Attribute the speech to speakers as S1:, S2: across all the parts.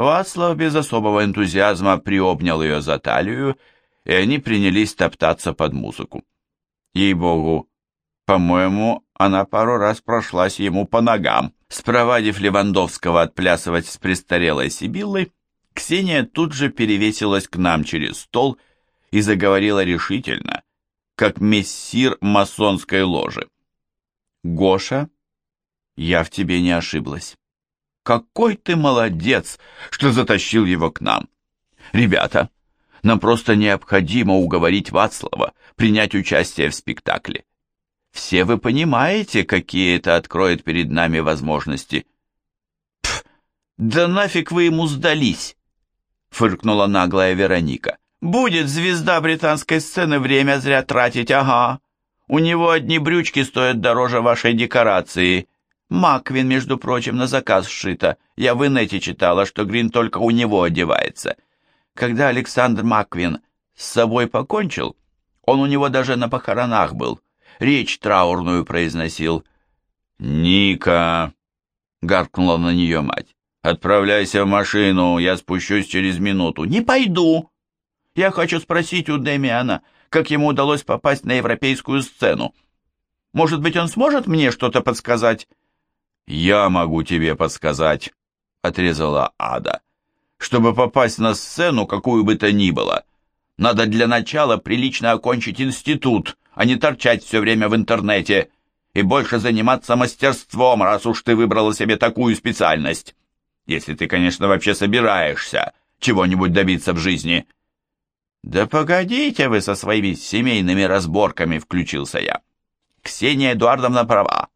S1: Вацлав без особого энтузиазма приобнял ее за талию, и они принялись топтаться под музыку. Ей-богу, по-моему, она пару раз прошлась ему по ногам. Спровадив Левандовского отплясывать с престарелой Сибиллой, Ксения тут же перевесилась к нам через стол и заговорила решительно, как мессир масонской ложи. «Гоша, я в тебе не ошиблась. Какой ты молодец, что затащил его к нам. Ребята, нам просто необходимо уговорить Вацлава принять участие в спектакле. Все вы понимаете, какие это откроет перед нами возможности. Пф, да нафиг вы ему сдались, фыркнула наглая Вероника. Будет звезда британской сцены время зря тратить, ага. У него одни брючки стоят дороже вашей декорации. Маквин, между прочим, на заказ сшито. Я в инете читала, что Грин только у него одевается. Когда Александр Маквин с собой покончил, он у него даже на похоронах был. Речь траурную произносил. «Ника!» — гаркнула на нее мать. «Отправляйся в машину, я спущусь через минуту». «Не пойду!» «Я хочу спросить у Демиана, как ему удалось попасть на европейскую сцену. Может быть, он сможет мне что-то подсказать?» «Я могу тебе подсказать», — отрезала Ада. «Чтобы попасть на сцену, какую бы то ни было, надо для начала прилично окончить институт, а не торчать все время в интернете, и больше заниматься мастерством, раз уж ты выбрала себе такую специальность. Если ты, конечно, вообще собираешься чего-нибудь добиться в жизни». «Да погодите вы со своими семейными разборками», — включился я. «Ксения Эдуардовна права.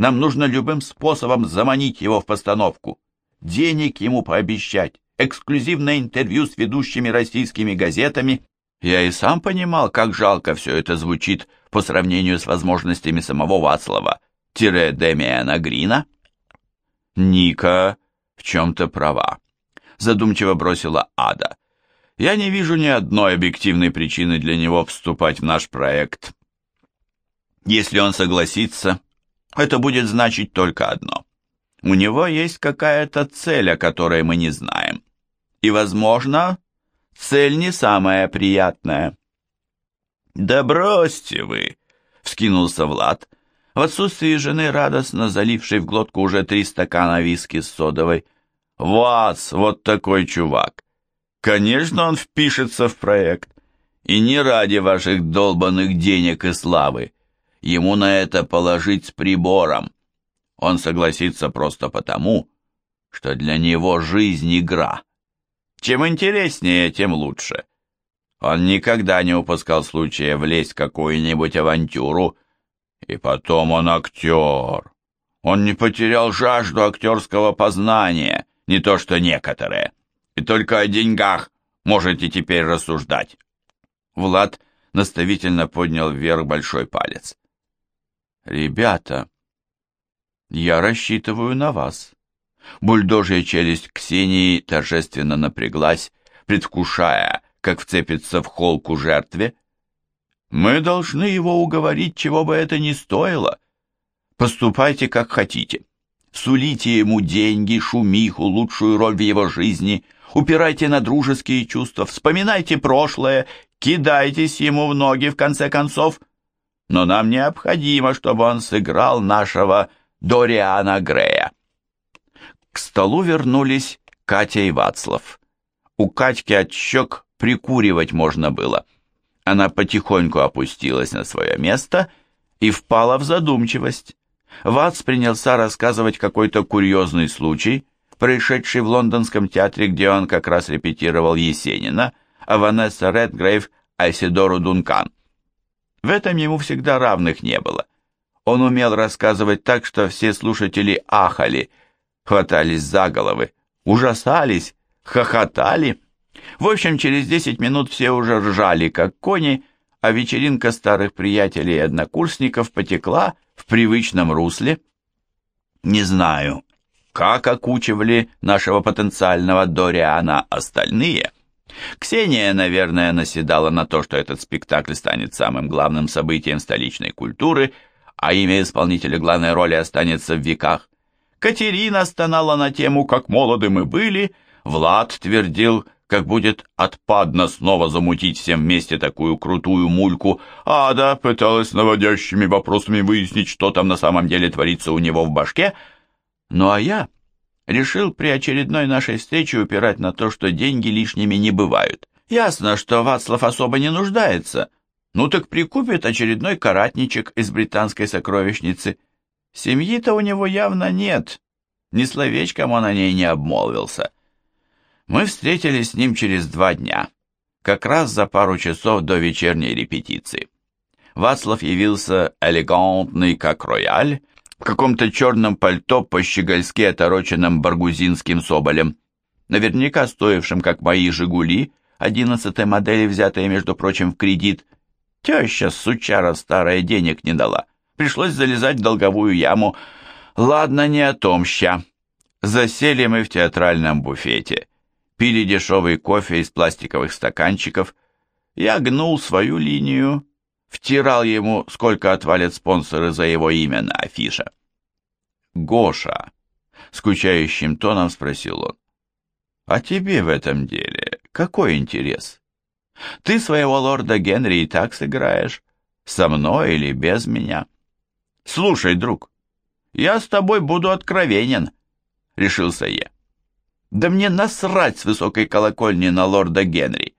S1: Нам нужно любым способом заманить его в постановку. Денег ему пообещать, эксклюзивное интервью с ведущими российскими газетами. Я и сам понимал, как жалко все это звучит по сравнению с возможностями самого Вацлава, тире Демиана Грина. Ника в чем-то права, задумчиво бросила Ада. Я не вижу ни одной объективной причины для него вступать в наш проект. Если он согласится, это будет значить только одно. У него есть какая-то цель, о которой мы не знаем. И, возможно, цель не самая приятная. «Да бросьте вы!» — вскинулся Влад, в отсутствии жены, радостно залившей в глотку уже три стакана виски с содовой. «Вас, вот такой чувак! Конечно, он впишется в проект, и не ради ваших долбанных денег и славы. Ему на это положить с прибором. Он согласится просто потому, что для него жизнь игра. Чем интереснее, тем лучше. Он никогда не упускал случая влезть в какую-нибудь авантюру, и потом он актер. Он не потерял жажду актерского познания, не то что некоторые. И только о деньгах можете теперь рассуждать. Влад наставительно поднял вверх большой палец. «Ребята, я рассчитываю на вас». Бульдожья челюсть Ксении торжественно напряглась, предвкушая, как вцепится в холку жертве. «Мы должны его уговорить, чего бы это ни стоило. Поступайте, как хотите. Сулите ему деньги, шумиху, лучшую роль в его жизни, упирайте на дружеские чувства, вспоминайте прошлое, кидайтесь ему в ноги, в конце концов. Но нам необходимо, чтобы он сыграл нашего Дориана Грея». К столу вернулись Катя и Вацлав. У Катьки от щек прикуривать можно было. Она потихоньку опустилась на свое место и впала в задумчивость. Вац принялся рассказывать какой-то курьезный случай, происшедший в лондонском театре, где он как раз репетировал Есенина, а Ванесса Редгрейв – Айсидору Дункан. В этом ему всегда равных не было. Он умел рассказывать так, что все слушатели ахали, хватались за головы, ужасались, хохотали. В общем, через десять минут все уже ржали, как кони, а вечеринка старых приятелей и однокурсников потекла в привычном русле. Не знаю, как окучивали нашего потенциального Дориана остальные. Ксения, наверное, наседала на то, что этот спектакль станет самым главным событием столичной культуры, а имя исполнителя главной роли останется в веках. Катерина стонала на тему «Как молоды мы были», Влад твердил, как будет отпадно снова замутить всем вместе такую крутую мульку. Ада пыталась наводящими вопросами выяснить, что там на самом деле творится у него в башке. Ну а я решил при очередной нашей встрече упирать на то, что деньги лишними не бывают. Ясно, что Вацлав особо не нуждается. Ну так прикупит очередной каратничек из британской сокровищницы. Семьи-то у него явно нет. Ни словечком он о ней не обмолвился. Мы встретились с ним через два дня, как раз за пару часов до вечерней репетиции. Вацлав явился элегантный, как рояль, в каком-то черном пальто по-щегольски отороченном баргузинским соболем, наверняка стоившим, как мои «Жигули», одиннадцатой модели, взятые, между прочим, в кредит. Теща, сучара старая, денег не дала. Пришлось залезать в долговую яму. Ладно, не о том ща. Засели мы в театральном буфете пили дешевый кофе из пластиковых стаканчиков. Я гнул свою линию, втирал ему, сколько отвалят спонсоры за его имя на афише. «Гоша», — скучающим тоном спросил он, — «а тебе в этом деле какой интерес? Ты своего лорда Генри и так сыграешь, со мной или без меня? Слушай, друг, я с тобой буду откровенен», — решился я. Да мне насрать с высокой колокольни на лорда Генри.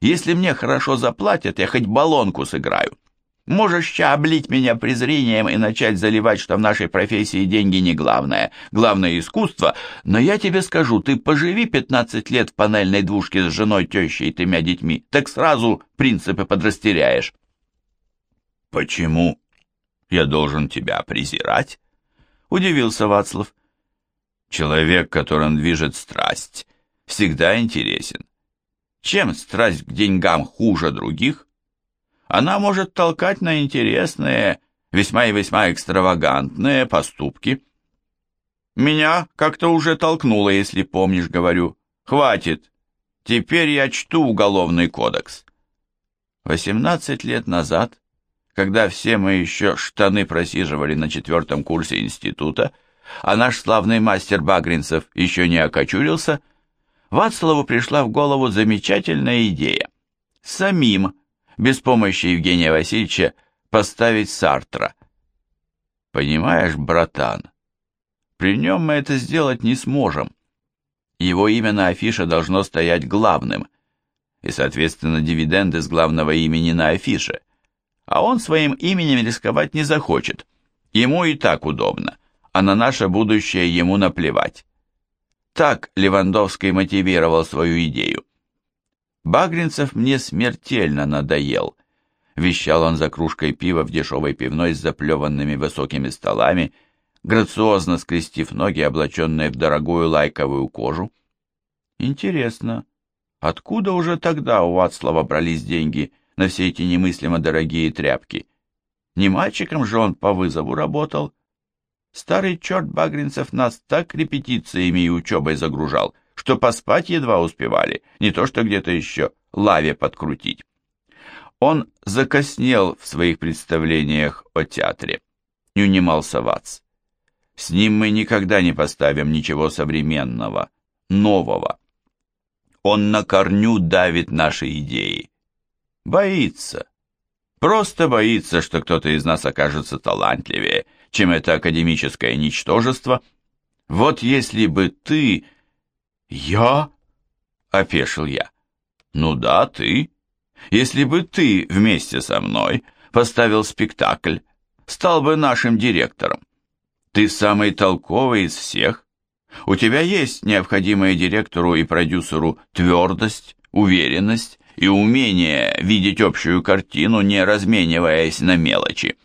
S1: Если мне хорошо заплатят, я хоть баллонку сыграю. Можешь ща облить меня презрением и начать заливать, что в нашей профессии деньги не главное, главное искусство, но я тебе скажу, ты поживи 15 лет в панельной двушке с женой, тещей и тремя детьми, так сразу принципы подрастеряешь. Почему я должен тебя презирать? Удивился Вацлав. Человек, которым движет страсть, всегда интересен. Чем страсть к деньгам хуже других? Она может толкать на интересные, весьма и весьма экстравагантные поступки. Меня как-то уже толкнуло, если помнишь, говорю. Хватит. Теперь я чту уголовный кодекс. Восемнадцать лет назад, когда все мы еще штаны просиживали на четвертом курсе института, а наш славный мастер Багринцев еще не окочурился, Вацлаву пришла в голову замечательная идея. Самим, без помощи Евгения Васильевича, поставить Сартра. Понимаешь, братан, при нем мы это сделать не сможем. Его имя на афише должно стоять главным, и, соответственно, дивиденды с главного имени на афише. А он своим именем рисковать не захочет. Ему и так удобно а на наше будущее ему наплевать. Так Левандовский мотивировал свою идею. Багринцев мне смертельно надоел. Вещал он за кружкой пива в дешевой пивной с заплеванными высокими столами, грациозно скрестив ноги, облаченные в дорогую лайковую кожу. Интересно, откуда уже тогда у Вацлава брались деньги на все эти немыслимо дорогие тряпки? Не мальчиком же он по вызову работал, Старый черт Багринцев нас так репетициями и учебой загружал, что поспать едва успевали, не то что где-то еще лаве подкрутить. Он закоснел в своих представлениях о театре, не унимался Вац. С ним мы никогда не поставим ничего современного, нового. Он на корню давит наши идеи. Боится. Просто боится, что кто-то из нас окажется талантливее, чем это академическое ничтожество. Вот если бы ты... Я? Опешил я. Ну да, ты. Если бы ты вместе со мной поставил спектакль, стал бы нашим директором. Ты самый толковый из всех. У тебя есть необходимая директору и продюсеру твердость, уверенность и умение видеть общую картину, не размениваясь на мелочи.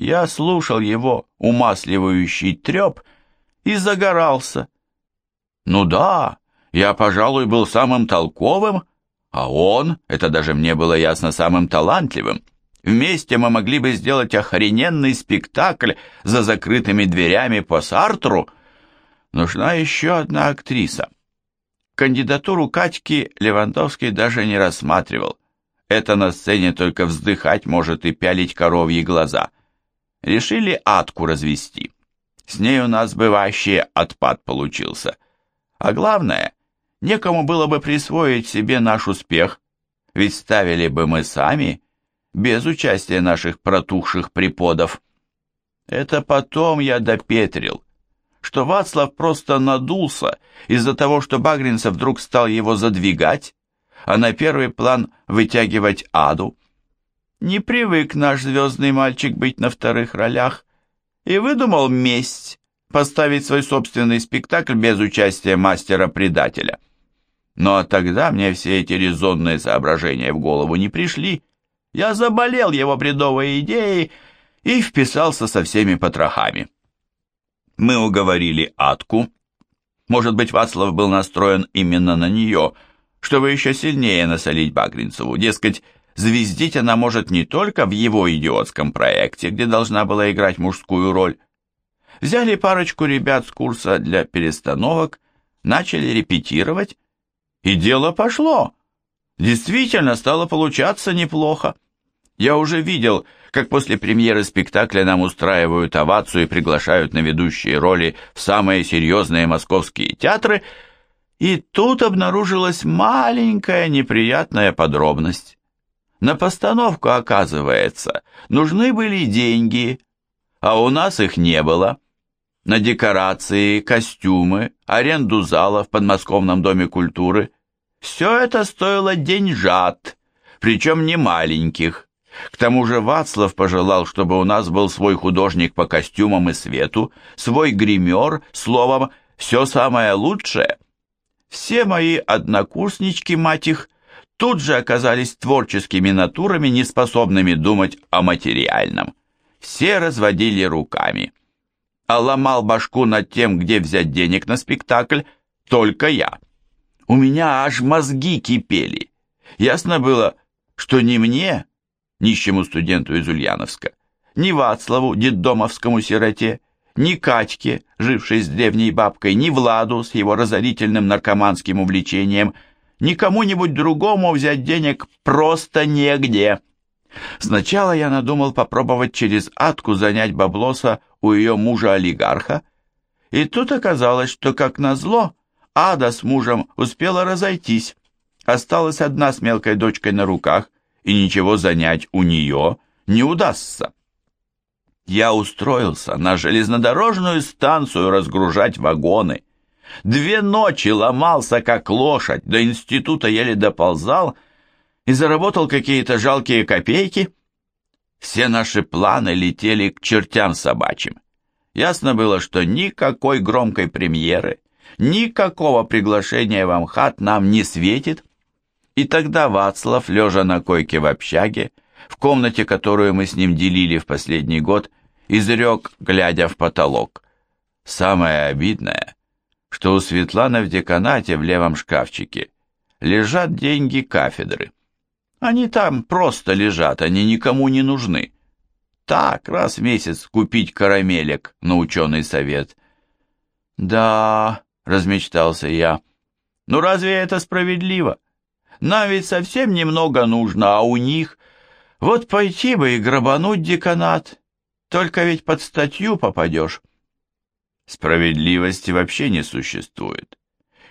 S1: Я слушал его умасливающий треп и загорался. Ну да, я, пожалуй, был самым толковым, а он, это даже мне было ясно, самым талантливым. Вместе мы могли бы сделать охрененный спектакль за закрытыми дверями по Сартру. Нужна еще одна актриса. Кандидатуру Катьки Левандовский даже не рассматривал. Это на сцене только вздыхать может и пялить коровьи глаза решили атку развести. С ней у нас бы вообще отпад получился. А главное, некому было бы присвоить себе наш успех, ведь ставили бы мы сами, без участия наших протухших преподов. Это потом я допетрил, что Вацлав просто надулся из-за того, что Багринцев вдруг стал его задвигать, а на первый план вытягивать аду. Не привык наш звездный мальчик быть на вторых ролях и выдумал месть, поставить свой собственный спектакль без участия мастера-предателя. Но тогда мне все эти резонные соображения в голову не пришли. Я заболел его бредовой идеей и вписался со всеми потрохами. Мы уговорили Атку. Может быть, Вацлав был настроен именно на нее, чтобы еще сильнее насолить Багринцеву. Дескать, звездить она может не только в его идиотском проекте, где должна была играть мужскую роль. Взяли парочку ребят с курса для перестановок, начали репетировать, и дело пошло. Действительно стало получаться неплохо. Я уже видел, как после премьеры спектакля нам устраивают овацию и приглашают на ведущие роли в самые серьезные московские театры, и тут обнаружилась маленькая неприятная подробность. На постановку, оказывается, нужны были деньги, а у нас их не было. На декорации, костюмы, аренду зала в подмосковном доме культуры – все это стоило деньжат, причем не маленьких. К тому же Вацлав пожелал, чтобы у нас был свой художник по костюмам и свету, свой гример, словом, все самое лучшее. Все мои однокурснички, мать их, тут же оказались творческими натурами, не способными думать о материальном. Все разводили руками. А ломал башку над тем, где взять денег на спектакль, только я. У меня аж мозги кипели. Ясно было, что не мне, нищему студенту из Ульяновска, ни Вацлаву, детдомовскому сироте, ни Катьке, жившей с древней бабкой, ни Владу с его разорительным наркоманским увлечением, ни кому-нибудь другому взять денег просто негде. Сначала я надумал попробовать через Атку занять баблоса у ее мужа-олигарха, и тут оказалось, что, как назло, Ада с мужем успела разойтись. Осталась одна с мелкой дочкой на руках, и ничего занять у нее не удастся. Я устроился на железнодорожную станцию разгружать вагоны. Две ночи ломался, как лошадь, до института еле доползал и заработал какие-то жалкие копейки. Все наши планы летели к чертям собачьим. Ясно было, что никакой громкой премьеры, никакого приглашения в Амхат нам не светит, и тогда Вацлав, лежа на койке в общаге, в комнате, которую мы с ним делили в последний год, изрек, глядя в потолок. Самое обидное, что у Светланы в деканате в левом шкафчике лежат деньги кафедры. Они там просто лежат, они никому не нужны. Так, раз в месяц купить карамелек на ученый совет. Да, размечтался я, ну разве это справедливо? Нам ведь совсем немного нужно, а у них... Вот пойти бы и грабануть деканат. Только ведь под статью попадешь. Справедливости вообще не существует.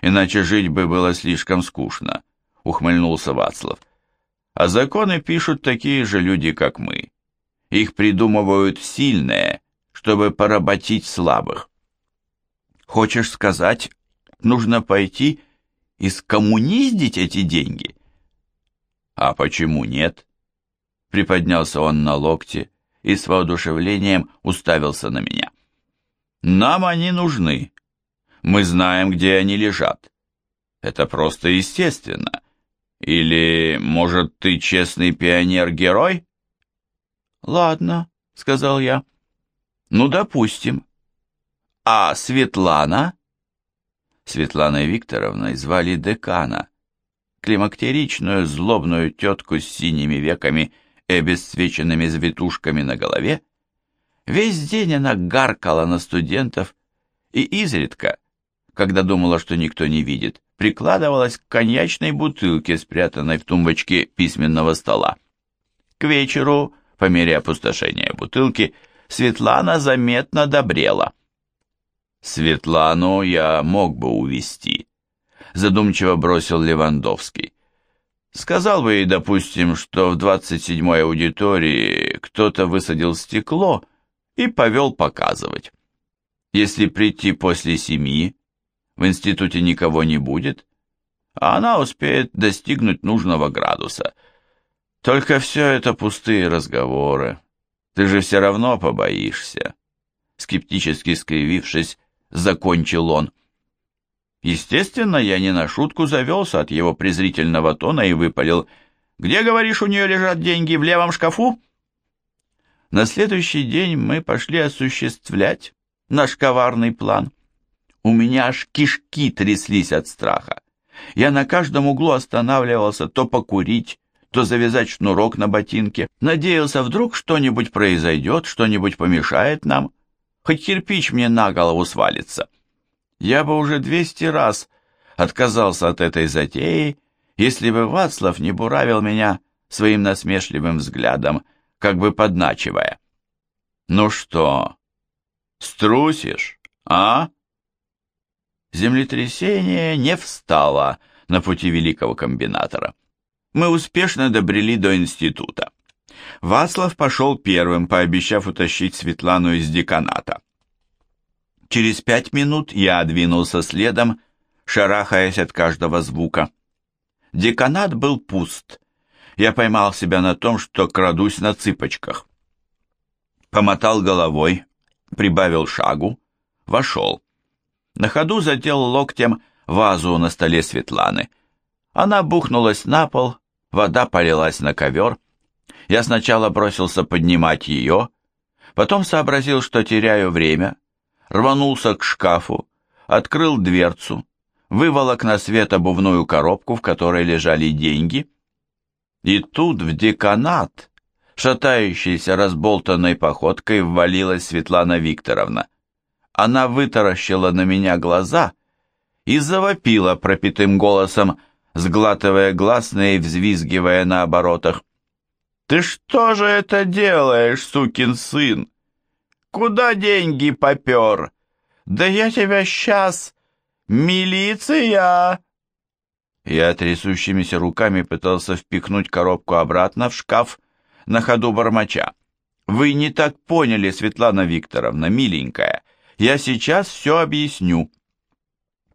S1: Иначе жить бы было слишком скучно, ухмыльнулся Вацлав. А законы пишут такие же люди, как мы. Их придумывают сильные, чтобы поработить слабых. Хочешь сказать, нужно пойти и скоммуниздить эти деньги? А почему нет? Приподнялся он на локте и с воодушевлением уставился на меня. Нам они нужны. Мы знаем, где они лежат. Это просто естественно. Или, может, ты честный пионер-герой? Ладно, сказал я. Ну, допустим. А Светлана? Светланой Викторовной звали декана, климактеричную злобную тетку с синими веками и обесцвеченными завитушками на голове. Весь день она гаркала на студентов и изредка, когда думала, что никто не видит, прикладывалась к коньячной бутылке, спрятанной в тумбочке письменного стола. К вечеру, по мере опустошения бутылки, Светлана заметно добрела. Светлану я мог бы увести, задумчиво бросил Левандовский. Сказал бы ей, допустим, что в 27-й аудитории кто-то высадил стекло и повел показывать. Если прийти после семьи, в институте никого не будет, а она успеет достигнуть нужного градуса. Только все это пустые разговоры. Ты же все равно побоишься. Скептически скривившись, закончил он. Естественно, я не на шутку завелся от его презрительного тона и выпалил. «Где, говоришь, у нее лежат деньги? В левом шкафу?» На следующий день мы пошли осуществлять наш коварный план. У меня аж кишки тряслись от страха. Я на каждом углу останавливался то покурить, то завязать шнурок на ботинке. Надеялся, вдруг что-нибудь произойдет, что-нибудь помешает нам. Хоть кирпич мне на голову свалится. Я бы уже двести раз отказался от этой затеи, если бы Вацлав не буравил меня своим насмешливым взглядом, как бы подначивая. «Ну что, струсишь, а?» Землетрясение не встало на пути великого комбинатора. Мы успешно добрели до института. Вацлав пошел первым, пообещав утащить Светлану из деканата. Через пять минут я двинулся следом, шарахаясь от каждого звука. Деканат был пуст. Я поймал себя на том, что крадусь на цыпочках. Помотал головой, прибавил шагу, вошел. На ходу задел локтем вазу на столе Светланы. Она бухнулась на пол, вода полилась на ковер. Я сначала бросился поднимать ее, потом сообразил, что теряю время, рванулся к шкафу, открыл дверцу, выволок на свет обувную коробку, в которой лежали деньги. И тут в деканат, шатающейся разболтанной походкой, ввалилась Светлана Викторовна. Она вытаращила на меня глаза и завопила пропитым голосом, сглатывая гласные и взвизгивая на оборотах. «Ты что же это делаешь, сукин сын? Куда деньги попер? Да я тебя сейчас... Милиция!» Я трясущимися руками пытался впихнуть коробку обратно в шкаф, на ходу бормоча. «Вы не так поняли, Светлана Викторовна, миленькая. Я сейчас все объясню».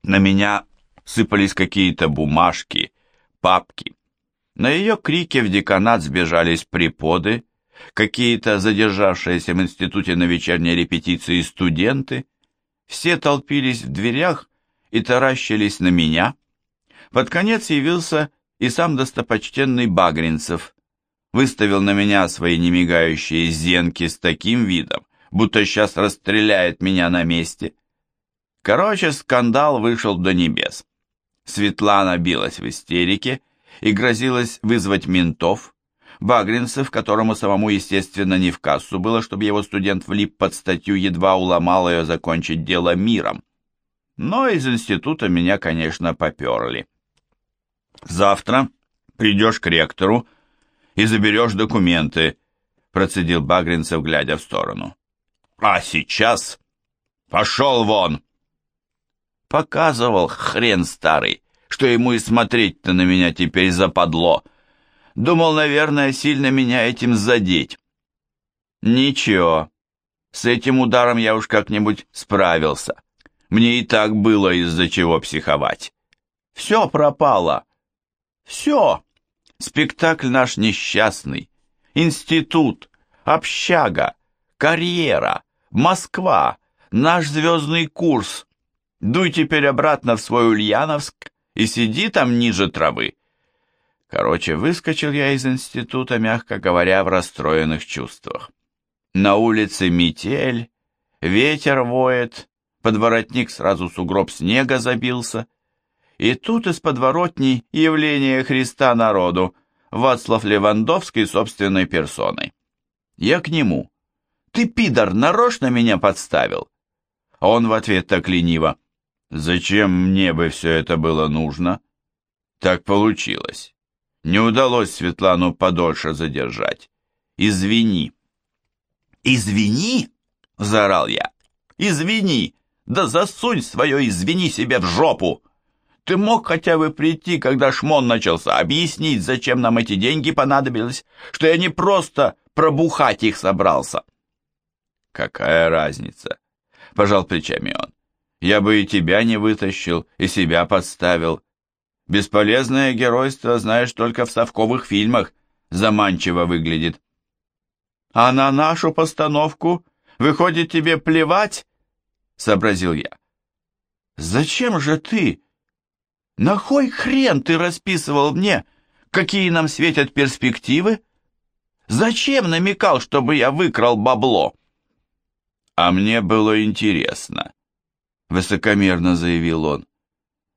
S1: На меня сыпались какие-то бумажки, папки. На ее крике в деканат сбежались преподы, какие-то задержавшиеся в институте на вечерней репетиции студенты, все толпились в дверях и таращились на меня. Под конец явился и сам достопочтенный Багринцев, выставил на меня свои немигающие зенки с таким видом, будто сейчас расстреляет меня на месте. Короче, скандал вышел до небес. Светлана билась в истерике и грозилась вызвать ментов, Багринцев, которому самому, естественно, не в кассу было, чтобы его студент влип под статью, едва уломал ее закончить дело миром. Но из института меня, конечно, поперли. «Завтра придешь к ректору и заберешь документы», процедил Багринцев, глядя в сторону. «А сейчас пошел вон!» Показывал хрен старый, что ему и смотреть-то на меня теперь западло. Думал, наверное, сильно меня этим задеть. Ничего, с этим ударом я уж как-нибудь справился. Мне и так было из-за чего психовать. Все пропало. Все. Спектакль наш несчастный. Институт, общага, карьера, Москва, наш звездный курс. Дуй теперь обратно в свой Ульяновск и сиди там ниже травы. Короче, выскочил я из института, мягко говоря, в расстроенных чувствах. На улице метель, ветер воет, подворотник сразу сугроб снега забился. И тут из подворотни явление Христа народу, Вацлав Левандовский собственной персоной. Я к нему. «Ты, пидор, нарочно меня подставил?» А он в ответ так лениво. «Зачем мне бы все это было нужно?» «Так получилось. Не удалось Светлану подольше задержать. Извини. Извини? Заорал я. Извини. Да засунь свое извини себе в жопу. Ты мог хотя бы прийти, когда шмон начался, объяснить, зачем нам эти деньги понадобились, что я не просто пробухать их собрался. Какая разница? Пожал плечами он. Я бы и тебя не вытащил, и себя подставил. Бесполезное геройство, знаешь, только в совковых фильмах заманчиво выглядит. А на нашу постановку, выходит, тебе плевать? Сообразил я. Зачем же ты? На кой хрен ты расписывал мне, какие нам светят перспективы? Зачем намекал, чтобы я выкрал бабло? А мне было интересно, высокомерно заявил он.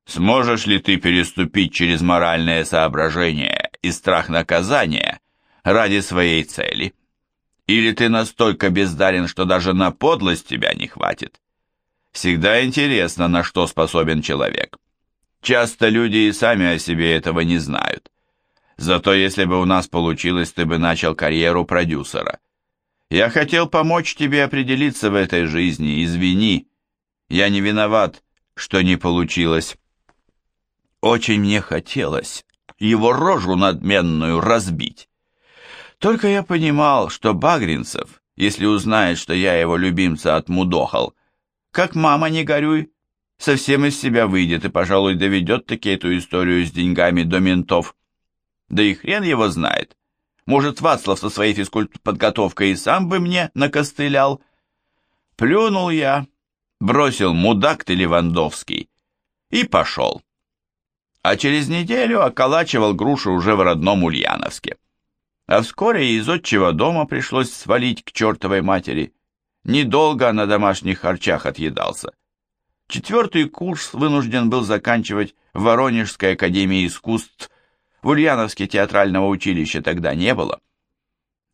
S1: Сможешь ли ты переступить через моральное соображение и страх наказания ради своей цели? Или ты настолько бездарен, что даже на подлость тебя не хватит? Всегда интересно, на что способен человек. Часто люди и сами о себе этого не знают. Зато если бы у нас получилось, ты бы начал карьеру продюсера. Я хотел помочь тебе определиться в этой жизни, извини. Я не виноват, что не получилось. Очень мне хотелось его рожу надменную разбить. Только я понимал, что Багринцев, если узнает, что я его любимца отмудохал, как мама не горюй, совсем из себя выйдет и, пожалуй, доведет таки эту историю с деньгами до ментов. Да и хрен его знает. Может, Вацлав со своей физкультподготовкой и сам бы мне накостылял. Плюнул я, бросил мудак ты Левандовский и пошел. А через неделю околачивал грушу уже в родном Ульяновске. А вскоре из отчего дома пришлось свалить к чертовой матери. Недолго на домашних харчах отъедался. Четвертый курс вынужден был заканчивать в Воронежской академии искусств в Ульяновске театрального училища тогда не было.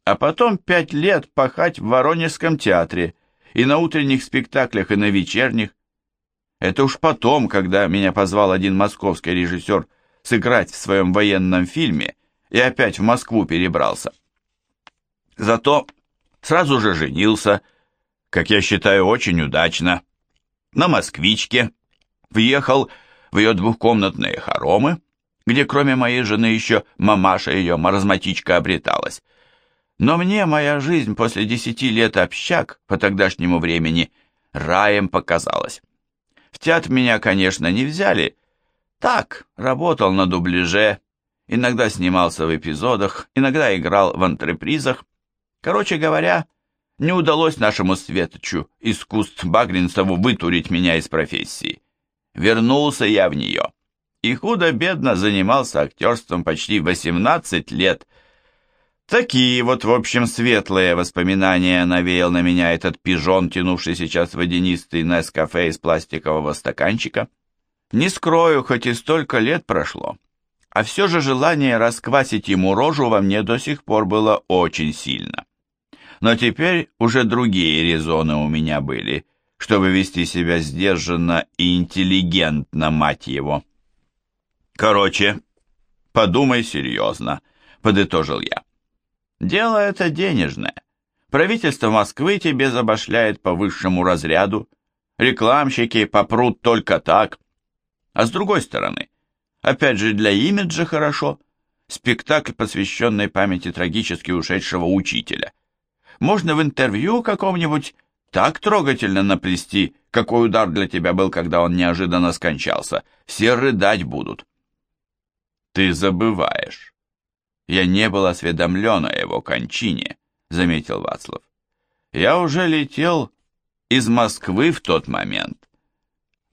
S1: А потом пять лет пахать в Воронежском театре и на утренних спектаклях, и на вечерних. Это уж потом, когда меня позвал один московский режиссер сыграть в своем военном фильме и опять в Москву перебрался. Зато сразу же женился, как я считаю, очень удачно, на москвичке, въехал в ее двухкомнатные хоромы, где кроме моей жены еще мамаша ее маразматичка обреталась. Но мне моя жизнь после десяти лет общак по тогдашнему времени раем показалась. В театр меня, конечно, не взяли. Так, работал на дубляже, иногда снимался в эпизодах, иногда играл в антрепризах. Короче говоря, не удалось нашему Светочу искусств Багринцеву вытурить меня из профессии. Вернулся я в нее и худо-бедно занимался актерством почти 18 лет. Такие вот, в общем, светлые воспоминания навеял на меня этот пижон, тянувший сейчас водянистый Нескафе из пластикового стаканчика. Не скрою, хоть и столько лет прошло, а все же желание расквасить ему рожу во мне до сих пор было очень сильно. Но теперь уже другие резоны у меня были, чтобы вести себя сдержанно и интеллигентно, мать его. Короче, подумай серьезно, подытожил я. Дело это денежное. Правительство Москвы тебе забашляет по высшему разряду, рекламщики попрут только так. А с другой стороны, опять же для имиджа хорошо, спектакль, посвященный памяти трагически ушедшего учителя. Можно в интервью каком-нибудь так трогательно наплести, какой удар для тебя был, когда он неожиданно скончался. Все рыдать будут. «Ты забываешь. Я не был осведомлен о его кончине», — заметил Вацлав. «Я уже летел из Москвы в тот момент».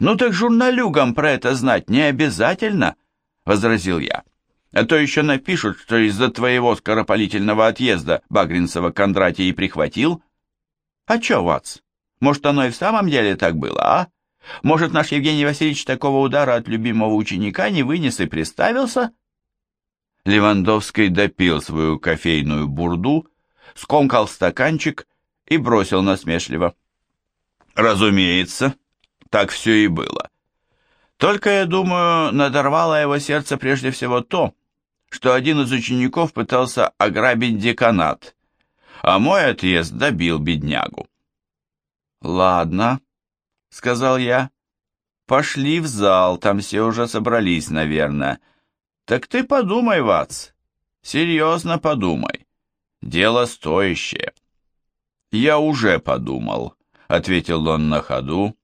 S1: «Ну так журналюгам про это знать не обязательно», — возразил я. «А то еще напишут, что из-за твоего скоропалительного отъезда Багринцева Кондратий прихватил». «А че, Вац, может, оно и в самом деле так было, а?» Может, наш Евгений Васильевич такого удара от любимого ученика не вынес и приставился? Левандовский допил свою кофейную бурду, скомкал стаканчик и бросил насмешливо. Разумеется, так все и было. Только, я думаю, надорвало его сердце прежде всего то, что один из учеников пытался ограбить деканат, а мой отъезд добил беднягу. «Ладно», — сказал я. Пошли в зал, там все уже собрались, наверное. Так ты подумай, Ватс. Серьезно подумай. Дело стоящее. Я уже подумал, ответил он на ходу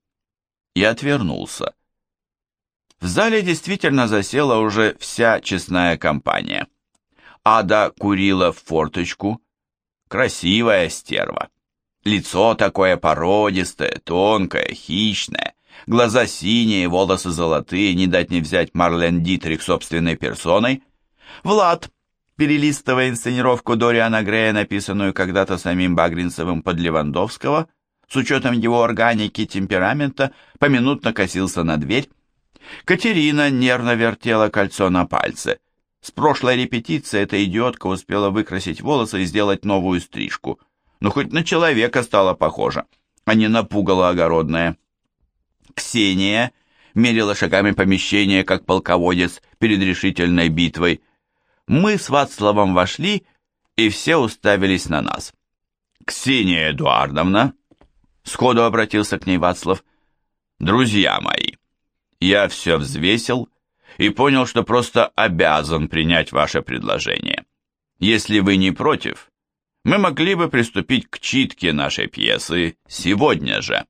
S1: и отвернулся. В зале действительно засела уже вся честная компания. Ада курила в форточку. Красивая стерва. Лицо такое породистое, тонкое, хищное. Глаза синие, волосы золотые, не дать не взять Марлен Дитрих собственной персоной. Влад, перелистывая инсценировку Дориана Грея, написанную когда-то самим Багринцевым под Левандовского, с учетом его органики, темперамента, поминутно косился на дверь. Катерина нервно вертела кольцо на пальце. С прошлой репетиции эта идиотка успела выкрасить волосы и сделать новую стрижку. Ну, хоть на человека стала похожа, а не на пугало огородное. Ксения мерила шагами помещение, как полководец перед решительной битвой. Мы с Вацлавом вошли, и все уставились на нас. «Ксения Эдуардовна!» Сходу обратился к ней Вацлав. «Друзья мои, я все взвесил и понял, что просто обязан принять ваше предложение. Если вы не против, мы могли бы приступить к читке нашей пьесы сегодня же».